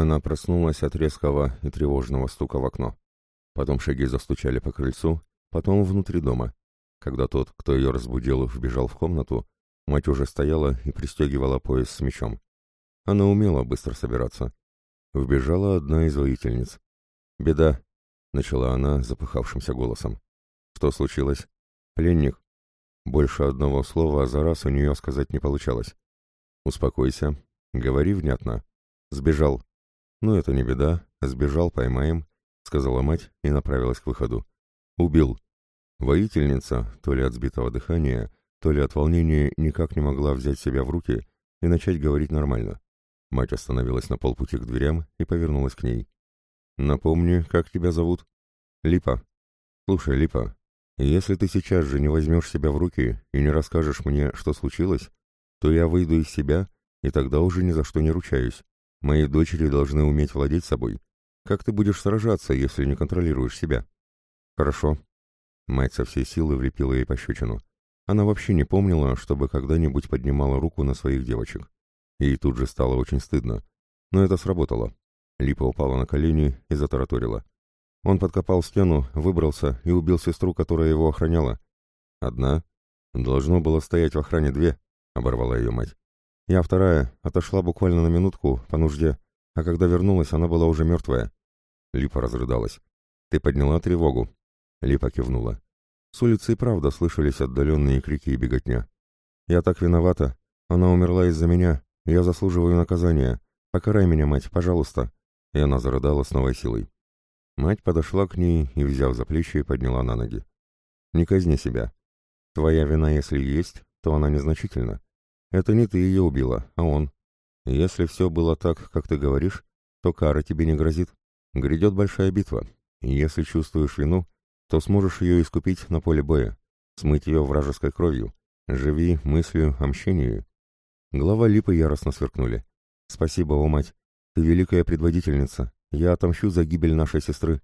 Она проснулась от резкого и тревожного стука в окно. Потом шаги застучали по крыльцу, потом внутри дома. Когда тот, кто ее разбудил, вбежал в комнату, мать уже стояла и пристегивала пояс с мечом. Она умела быстро собираться. Вбежала одна из воительниц. «Беда», — начала она запыхавшимся голосом. «Что случилось?» «Пленник». Больше одного слова за раз у нее сказать не получалось. «Успокойся. Говори внятно. Сбежал». «Ну, это не беда. Сбежал, поймаем», — сказала мать и направилась к выходу. «Убил». Воительница, то ли от сбитого дыхания, то ли от волнения, никак не могла взять себя в руки и начать говорить нормально. Мать остановилась на полпути к дверям и повернулась к ней. «Напомни, как тебя зовут?» «Липа». «Слушай, Липа, если ты сейчас же не возьмешь себя в руки и не расскажешь мне, что случилось, то я выйду из себя, и тогда уже ни за что не ручаюсь. Мои дочери должны уметь владеть собой. Как ты будешь сражаться, если не контролируешь себя?» «Хорошо», Мать со всей силы влепила ей пощечину. Она вообще не помнила, чтобы когда-нибудь поднимала руку на своих девочек. Ей тут же стало очень стыдно. Но это сработало. Липа упала на колени и затараторила. Он подкопал стену, выбрался и убил сестру, которая его охраняла. «Одна? Должно было стоять в охране две», — оборвала ее мать. «Я вторая, отошла буквально на минутку, по нужде, а когда вернулась, она была уже мертвая». Липа разрыдалась. «Ты подняла тревогу?» Липа кивнула. С улицы и правда слышались отдаленные крики и беготня. «Я так виновата. Она умерла из-за меня. Я заслуживаю наказания. Покарай меня, мать, пожалуйста». И она зарыдала с новой силой. Мать подошла к ней и, взяв за плечи, подняла на ноги. «Не казни себя. Твоя вина, если есть, то она незначительна. Это не ты ее убила, а он. Если все было так, как ты говоришь, то кара тебе не грозит. Грядет большая битва. Если чувствуешь вину, то сможешь ее искупить на поле боя, смыть ее вражеской кровью. Живи мыслью о мщении. Глава Липы яростно сверкнули. «Спасибо, о мать. Ты великая предводительница. Я отомщу за гибель нашей сестры».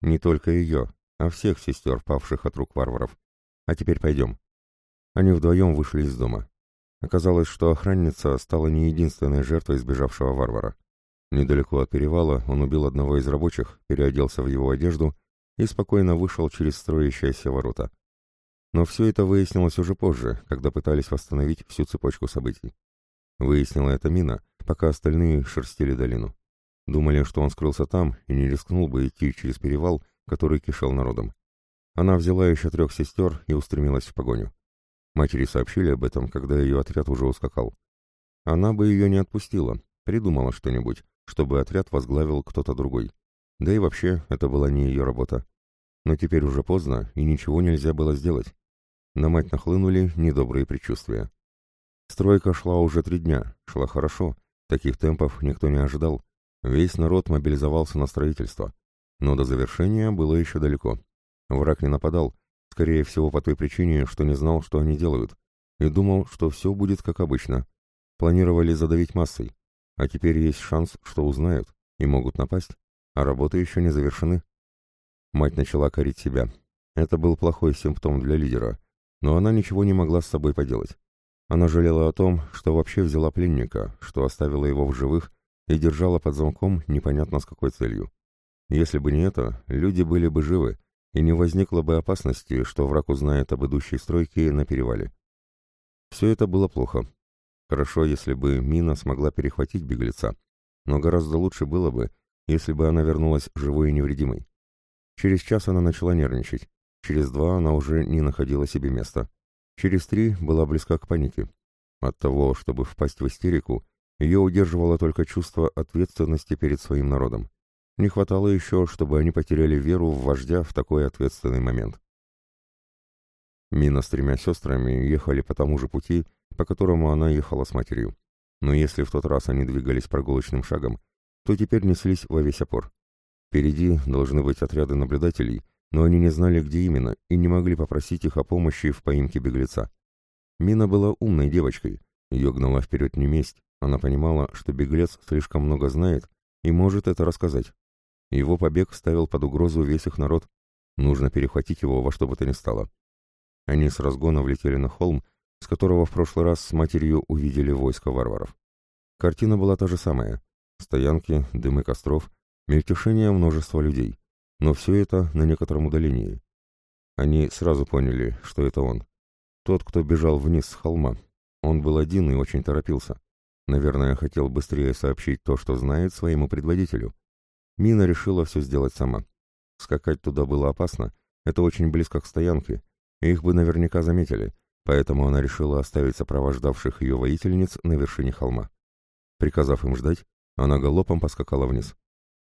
Не только ее, а всех сестер, павших от рук варваров. А теперь пойдем. Они вдвоем вышли из дома. Оказалось, что охранница стала не единственной жертвой сбежавшего варвара. Недалеко от перевала он убил одного из рабочих, переоделся в его одежду и спокойно вышел через строящиеся ворота. Но все это выяснилось уже позже, когда пытались восстановить всю цепочку событий. Выяснила это Мина, пока остальные шерстили долину. Думали, что он скрылся там и не рискнул бы идти через перевал, который кишел народом. Она взяла еще трех сестер и устремилась в погоню. Матери сообщили об этом, когда ее отряд уже ускакал. Она бы ее не отпустила, придумала что-нибудь, чтобы отряд возглавил кто-то другой. Да и вообще, это была не ее работа. Но теперь уже поздно, и ничего нельзя было сделать. На мать нахлынули недобрые предчувствия. Стройка шла уже три дня, шла хорошо, таких темпов никто не ожидал. Весь народ мобилизовался на строительство. Но до завершения было еще далеко. Враг не нападал, скорее всего по той причине, что не знал, что они делают, и думал, что все будет как обычно. Планировали задавить массой, а теперь есть шанс, что узнают и могут напасть а работы еще не завершены. Мать начала корить себя. Это был плохой симптом для лидера, но она ничего не могла с собой поделать. Она жалела о том, что вообще взяла пленника, что оставила его в живых и держала под замком непонятно с какой целью. Если бы не это, люди были бы живы, и не возникло бы опасности, что враг узнает об идущей стройке на перевале. Все это было плохо. Хорошо, если бы Мина смогла перехватить беглеца, но гораздо лучше было бы, если бы она вернулась живой и невредимой. Через час она начала нервничать, через два она уже не находила себе места, через три была близка к панике. От того, чтобы впасть в истерику, ее удерживало только чувство ответственности перед своим народом. Не хватало еще, чтобы они потеряли веру в вождя в такой ответственный момент. Мина с тремя сестрами ехали по тому же пути, по которому она ехала с матерью. Но если в тот раз они двигались прогулочным шагом, то теперь неслись во весь опор. Впереди должны быть отряды наблюдателей, но они не знали, где именно, и не могли попросить их о помощи в поимке беглеца. Мина была умной девочкой, ее гнала вперед не месть, она понимала, что беглец слишком много знает и может это рассказать. Его побег ставил под угрозу весь их народ, нужно перехватить его во что бы то ни стало. Они с разгона влетели на холм, с которого в прошлый раз с матерью увидели войско варваров. Картина была та же самая. стоянки, дымы костров, мельтешение множества людей. Но все это на некотором удалении. Они сразу поняли, что это он. Тот, кто бежал вниз с холма. Он был один и очень торопился. Наверное, хотел быстрее сообщить то, что знает, своему предводителю. Мина решила все сделать сама. Скакать туда было опасно, это очень близко к стоянке, и их бы наверняка заметили, поэтому она решила оставить сопровождавших ее воительниц на вершине холма. Приказав им ждать, она галопом поскакала вниз.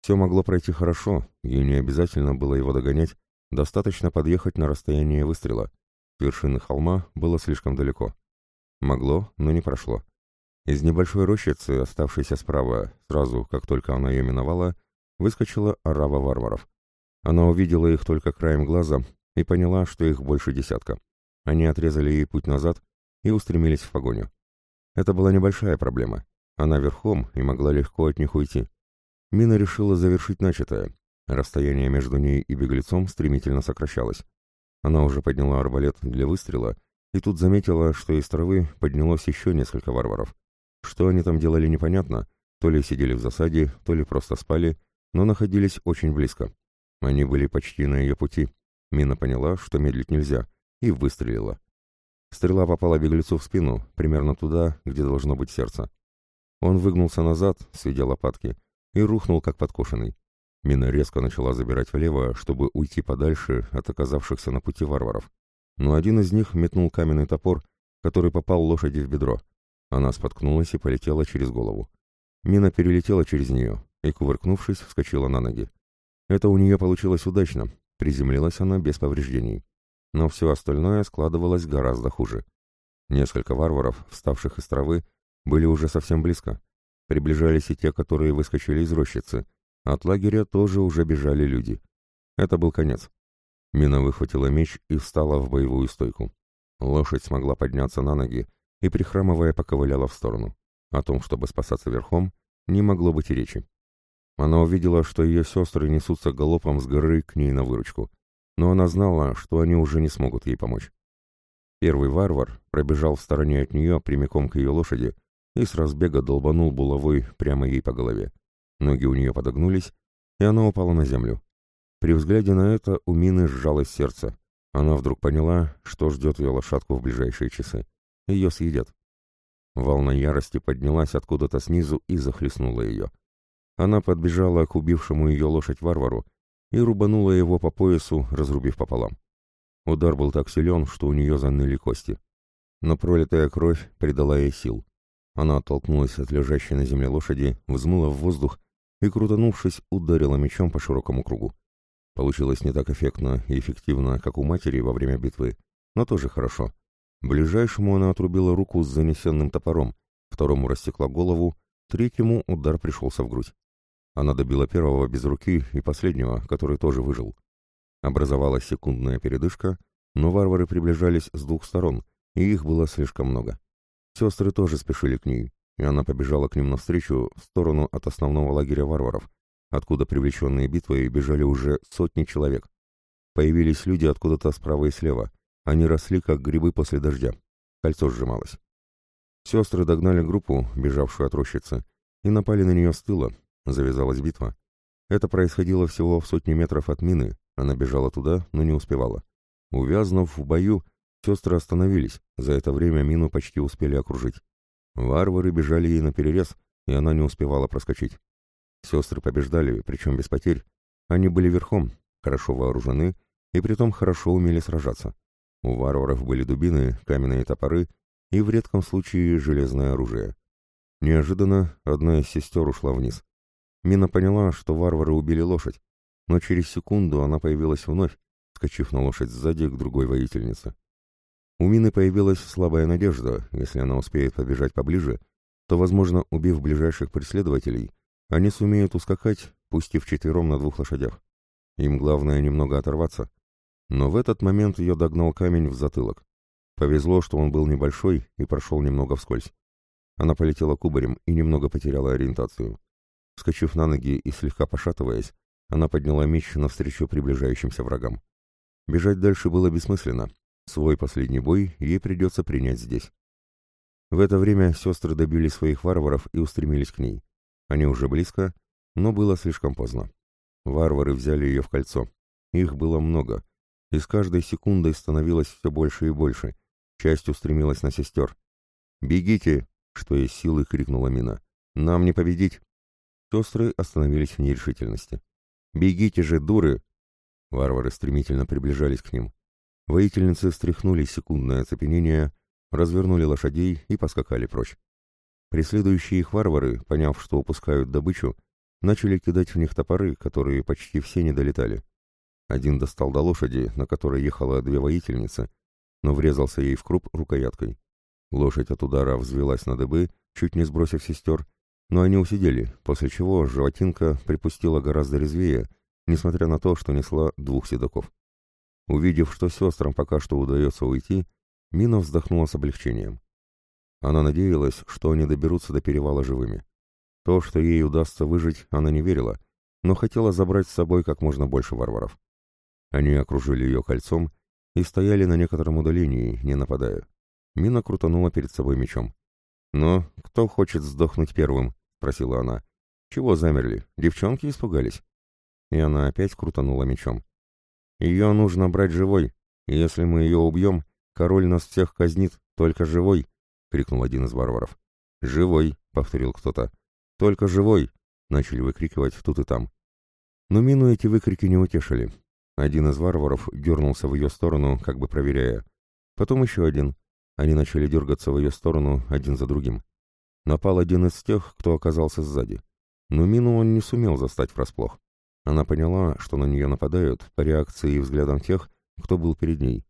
Все могло пройти хорошо, ей не обязательно было его догонять, достаточно подъехать на расстояние выстрела. Вершины холма было слишком далеко. Могло, но не прошло. Из небольшой рощицы, оставшейся справа, сразу, как только она ее миновала, выскочила орава варваров. Она увидела их только краем глаза и поняла, что их больше десятка. Они отрезали ей путь назад и устремились в погоню. Это была небольшая проблема. Она верхом и могла легко от них уйти. Мина решила завершить начатое. Расстояние между ней и беглецом стремительно сокращалось. Она уже подняла арбалет для выстрела, и тут заметила, что из травы поднялось еще несколько варваров. Что они там делали непонятно, то ли сидели в засаде, то ли просто спали, но находились очень близко. Они были почти на ее пути. Мина поняла, что медлить нельзя, и выстрелила. Стрела попала беглецу в спину, примерно туда, где должно быть сердце. Он выгнулся назад, сведя лопатки, и рухнул, как подкошенный. Мина резко начала забирать влево, чтобы уйти подальше от оказавшихся на пути варваров. Но один из них метнул каменный топор, который попал лошади в бедро. Она споткнулась и полетела через голову. Мина перелетела через нее и, кувыркнувшись, вскочила на ноги. Это у нее получилось удачно, приземлилась она без повреждений. Но все остальное складывалось гораздо хуже. Несколько варваров, вставших из травы, были уже совсем близко. Приближались и те, которые выскочили из рощицы. От лагеря тоже уже бежали люди. Это был конец. Мина выхватила меч и встала в боевую стойку. Лошадь смогла подняться на ноги и, прихрамывая, поковыляла в сторону. О том, чтобы спасаться верхом, не могло быть и речи. Она увидела, что ее сестры несутся галопом с горы к ней на выручку, но она знала, что они уже не смогут ей помочь. Первый варвар пробежал в стороне от нее прямиком к ее лошади и с разбега долбанул булавой прямо ей по голове. Ноги у нее подогнулись, и она упала на землю. При взгляде на это у Мины сжалось сердце. Она вдруг поняла, что ждет ее лошадку в ближайшие часы. Ее съедят. Волна ярости поднялась откуда-то снизу и захлестнула ее. Она подбежала к убившему ее лошадь варвару и рубанула его по поясу, разрубив пополам. Удар был так силен, что у нее заныли кости. Но пролитая кровь придала ей сил. Она оттолкнулась от лежащей на земле лошади, взмыла в воздух и, крутанувшись, ударила мечом по широкому кругу. Получилось не так эффектно и эффективно, как у матери во время битвы, но тоже хорошо. Ближайшему она отрубила руку с занесенным топором, второму растекла голову, третьему удар пришелся в грудь. Она добила первого без руки и последнего, который тоже выжил. Образовалась секундная передышка, но варвары приближались с двух сторон, и их было слишком много. Сестры тоже спешили к ней, и она побежала к ним навстречу в сторону от основного лагеря варваров, откуда привлеченные битвой бежали уже сотни человек. Появились люди откуда-то справа и слева. Они росли, как грибы после дождя. Кольцо сжималось. Сестры догнали группу, бежавшую от рощицы, и напали на нее с тыла, Завязалась битва. Это происходило всего в сотни метров от мины, она бежала туда, но не успевала. Увязнув в бою, сестры остановились, за это время мину почти успели окружить. Варвары бежали ей на перерез, и она не успевала проскочить. Сестры побеждали, причем без потерь. Они были верхом, хорошо вооружены и притом хорошо умели сражаться. У варваров были дубины, каменные топоры и в редком случае железное оружие. Неожиданно одна из сестер ушла вниз. Мина поняла, что варвары убили лошадь, но через секунду она появилась вновь, скачив на лошадь сзади к другой воительнице. У Мины появилась слабая надежда, если она успеет побежать поближе, то, возможно, убив ближайших преследователей, они сумеют ускакать, пустив четвером на двух лошадях. Им главное немного оторваться. Но в этот момент ее догнал камень в затылок. Повезло, что он был небольшой и прошел немного вскользь. Она полетела кубарем и немного потеряла ориентацию. Вскочив на ноги и слегка пошатываясь, она подняла меч навстречу приближающимся врагам. Бежать дальше было бессмысленно. Свой последний бой ей придется принять здесь. В это время сестры добили своих варваров и устремились к ней. Они уже близко, но было слишком поздно. Варвары взяли ее в кольцо. Их было много, и с каждой секундой становилось все больше и больше. Часть устремилась на сестер. «Бегите!» — что из силы крикнула Мина. «Нам не победить!» Сестры остановились в нерешительности. «Бегите же, дуры!» Варвары стремительно приближались к ним. Воительницы стряхнули секундное оцепенение, развернули лошадей и поскакали прочь. Преследующие их варвары, поняв, что упускают добычу, начали кидать в них топоры, которые почти все не долетали. Один достал до лошади, на которой ехала две воительницы, но врезался ей в круп рукояткой. Лошадь от удара взвелась на дыбы, чуть не сбросив сестер, но они усидели, после чего животинка припустила гораздо резвее, несмотря на то, что несла двух седоков. Увидев, что сестрам пока что удается уйти, Мина вздохнула с облегчением. Она надеялась, что они доберутся до перевала живыми. То, что ей удастся выжить, она не верила, но хотела забрать с собой как можно больше варваров. Они окружили ее кольцом и стояли на некотором удалении, не нападая. Мина крутанула перед собой мечом. «Но кто хочет сдохнуть первым?» — спросила она. «Чего замерли? Девчонки испугались?» И она опять крутанула мечом. «Ее нужно брать живой, и если мы ее убьем, король нас всех казнит, только живой!» — крикнул один из варваров. «Живой!» — повторил кто-то. «Только живой!» — начали выкрикивать тут и там. Но Мину эти выкрики не утешили. Один из варваров дернулся в ее сторону, как бы проверяя. Потом еще один. Они начали дергаться в ее сторону один за другим. Напал один из тех, кто оказался сзади. Но Мину он не сумел застать врасплох. Она поняла, что на нее нападают по реакции и взглядам тех, кто был перед ней.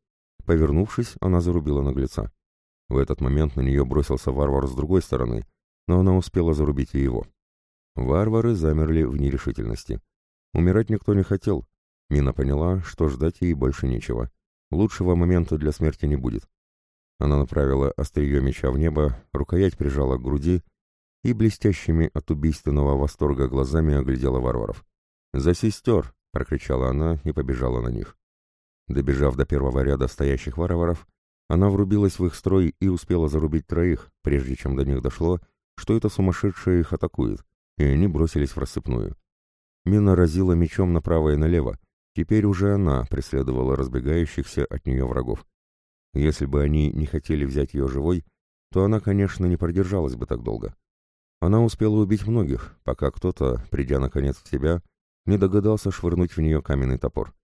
Повернувшись, она зарубила наглеца. В этот момент на нее бросился варвар с другой стороны, но она успела зарубить и его. Варвары замерли в нерешительности. Умирать никто не хотел. Мина поняла, что ждать ей больше нечего. Лучшего момента для смерти не будет. Она направила острие меча в небо, рукоять прижала к груди и блестящими от убийственного восторга глазами оглядела варваров. «За сестер!» — прокричала она и побежала на них. Добежав до первого ряда стоящих варваров, она врубилась в их строй и успела зарубить троих, прежде чем до них дошло, что это сумасшедшие их атакует, и они бросились в рассыпную. Мина разила мечом направо и налево, теперь уже она преследовала разбегающихся от нее врагов. Если бы они не хотели взять ее живой, то она, конечно, не продержалась бы так долго. Она успела убить многих, пока кто-то, придя наконец в себя, не догадался швырнуть в нее каменный топор.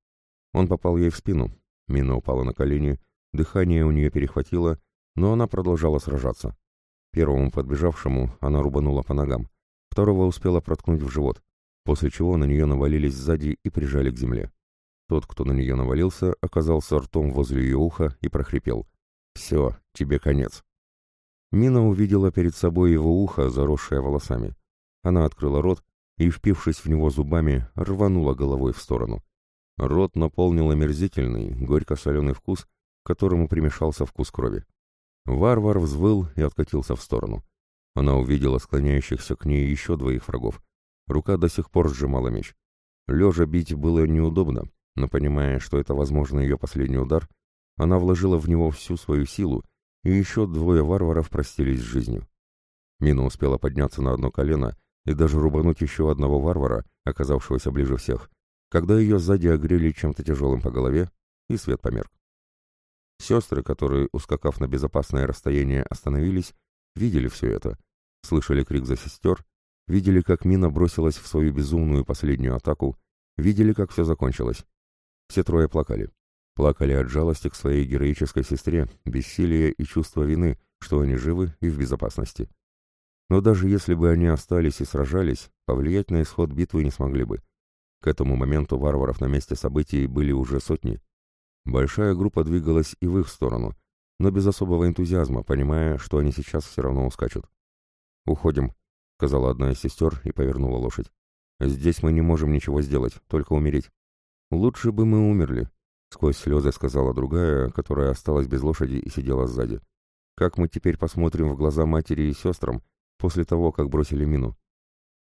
Он попал ей в спину, мина упала на колени, Дыхание у нее перехватило, но она продолжала сражаться. Первому подбежавшему она рубанула по ногам, второго успела проткнуть в живот, после чего на нее навалились сзади и прижали к земле. Тот, кто на нее навалился, оказался ртом возле ее уха и прохрипел. «Все, тебе конец». Мина увидела перед собой его ухо, заросшее волосами. Она открыла рот и, впившись в него зубами, рванула головой в сторону. Рот наполнил омерзительный, горько-соленый вкус, к которому примешался вкус крови. Варвар взвыл и откатился в сторону. Она увидела склоняющихся к ней еще двоих врагов. Рука до сих пор сжимала меч. Лежа бить было неудобно, но понимая, что это, возможно, ее последний удар, она вложила в него всю свою силу, и еще двое варваров простились с жизнью. Мина успела подняться на одно колено и даже рубануть еще одного варвара, оказавшегося ближе всех, когда ее сзади огрели чем-то тяжелым по голове, и свет померк. Сестры, которые, ускакав на безопасное расстояние, остановились, видели все это, слышали крик за сестер, видели, как Мина бросилась в свою безумную последнюю атаку, видели, как все закончилось. Все трое плакали. Плакали от жалости к своей героической сестре, бессилия и чувства вины, что они живы и в безопасности. Но даже если бы они остались и сражались, повлиять на исход битвы не смогли бы. К этому моменту варваров на месте событий были уже сотни. Большая группа двигалась и в их сторону, но без особого энтузиазма, понимая, что они сейчас все равно ускачут. «Уходим», — сказала одна из сестер и повернула лошадь. «Здесь мы не можем ничего сделать, только умереть». «Лучше бы мы умерли», — сквозь слезы сказала другая, которая осталась без лошади и сидела сзади. «Как мы теперь посмотрим в глаза матери и сестрам после того, как бросили мину?»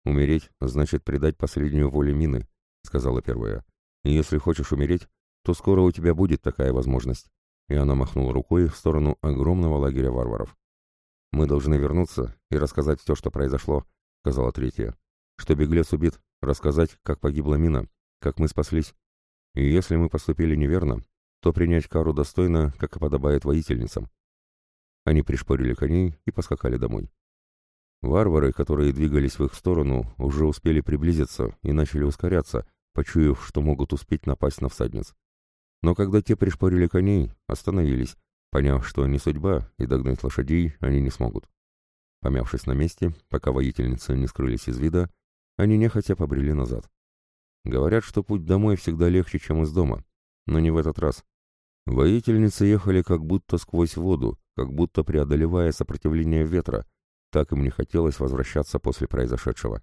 «Умереть значит предать последнюю волю мины», — сказала первая. «И если хочешь умереть, то скоро у тебя будет такая возможность». И она махнула рукой в сторону огромного лагеря варваров. «Мы должны вернуться и рассказать все, что произошло», — сказала третья. что беглец убит, рассказать, как погибла мина, как мы спаслись. И если мы поступили неверно, то принять кару достойно, как и подобает воительницам. Они пришпорили коней и поскакали домой. Варвары, которые двигались в их сторону, уже успели приблизиться и начали ускоряться, почуяв, что могут успеть напасть на всадниц. Но когда те пришпорили коней, остановились, поняв, что не судьба, и догнать лошадей они не смогут. Помявшись на месте, пока воительницы не скрылись из вида, они нехотя побрели назад. Говорят, что путь домой всегда легче, чем из дома, но не в этот раз. Воительницы ехали как будто сквозь воду, как будто преодолевая сопротивление ветра, так им не хотелось возвращаться после произошедшего.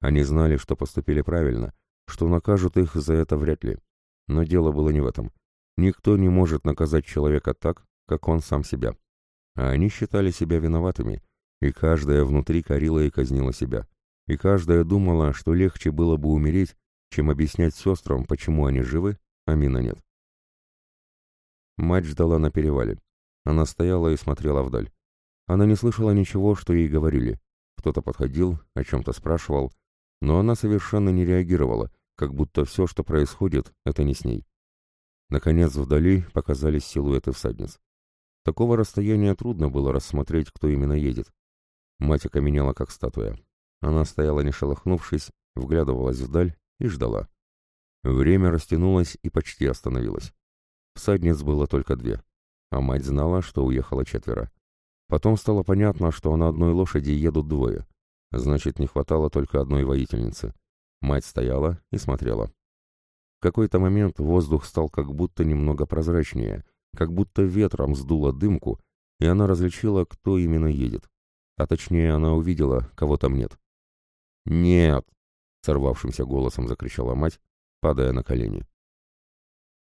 Они знали, что поступили правильно, что накажут их за это вряд ли. Но дело было не в этом. Никто не может наказать человека так, как он сам себя. А они считали себя виноватыми, и каждая внутри корила и казнила себя. И каждая думала, что легче было бы умереть, чем объяснять сестрам, почему они живы, а Мина нет. Мать ждала на перевале. Она стояла и смотрела вдаль. Она не слышала ничего, что ей говорили. Кто-то подходил, о чем-то спрашивал, но она совершенно не реагировала, как будто все, что происходит, это не с ней. Наконец вдали показались силуэты всадниц. Такого расстояния трудно было рассмотреть, кто именно едет. Мать окаменела, как статуя. Она стояла не шелохнувшись, вглядывалась вдаль и ждала. Время растянулось и почти остановилось. Всадниц было только две, а мать знала, что уехала четверо. Потом стало понятно, что на одной лошади едут двое. Значит, не хватало только одной воительницы. Мать стояла и смотрела. В какой-то момент воздух стал как будто немного прозрачнее, как будто ветром сдуло дымку, и она различила, кто именно едет. А точнее, она увидела, кого там нет. «Нет!» — сорвавшимся голосом закричала мать, падая на колени.